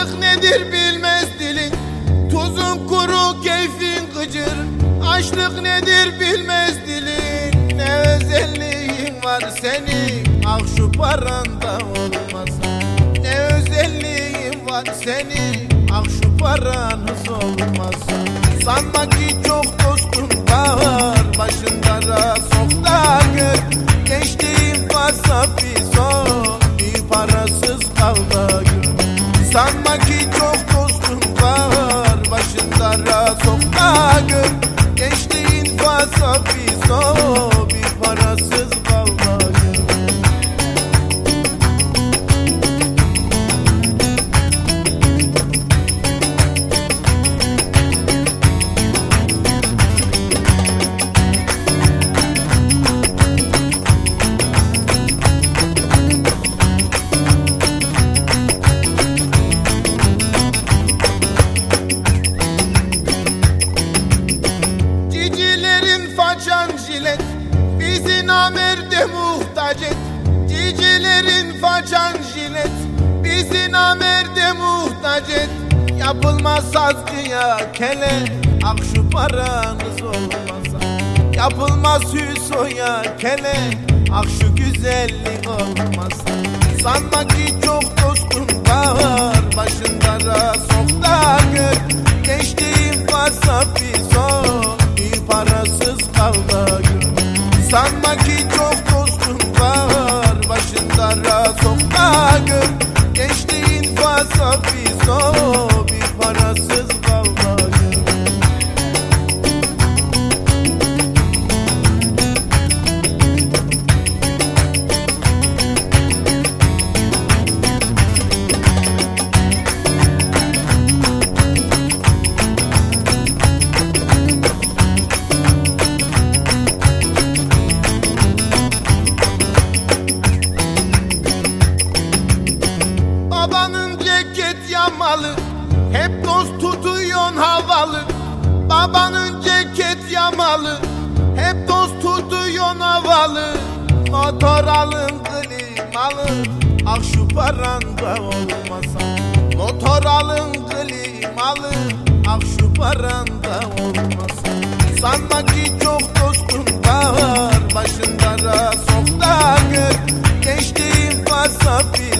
Aşık nedir bilmez dilin. Tuzun kuru keyfin gıcır. Açlık nedir bilmez dilin. Ne özelliğin var senin? Ah şu paranda olmaz. Ne özelliğin var senin? Ah şu paranız olmaz. Sanma ki çok dostun var Gençliğin varsa bir Yapılmaz askıya kele. Ak şu paranız olmasa. Yapılmaz Hüso'ya kele. Ak şu güzellik olmasa. Sanma ki çok dostum var. Başında sok da gör. Gençliğin varsa bir son. Bir parasız kal da gör. Sanma ki çok dostum var. Başında sok da gör. Gençliğin varsa bir son Bir Hep dost tutuyon havalı. Babanın ceket yamalı. Hep dost tutuyon havalı. Motor alın klimalı Ah şu paranda olmasa. Motor alın klimalı Ah şu paranda olmasa. Sanma ki çok dostum var. Başında da sokta gör. Geçtiğim fasafir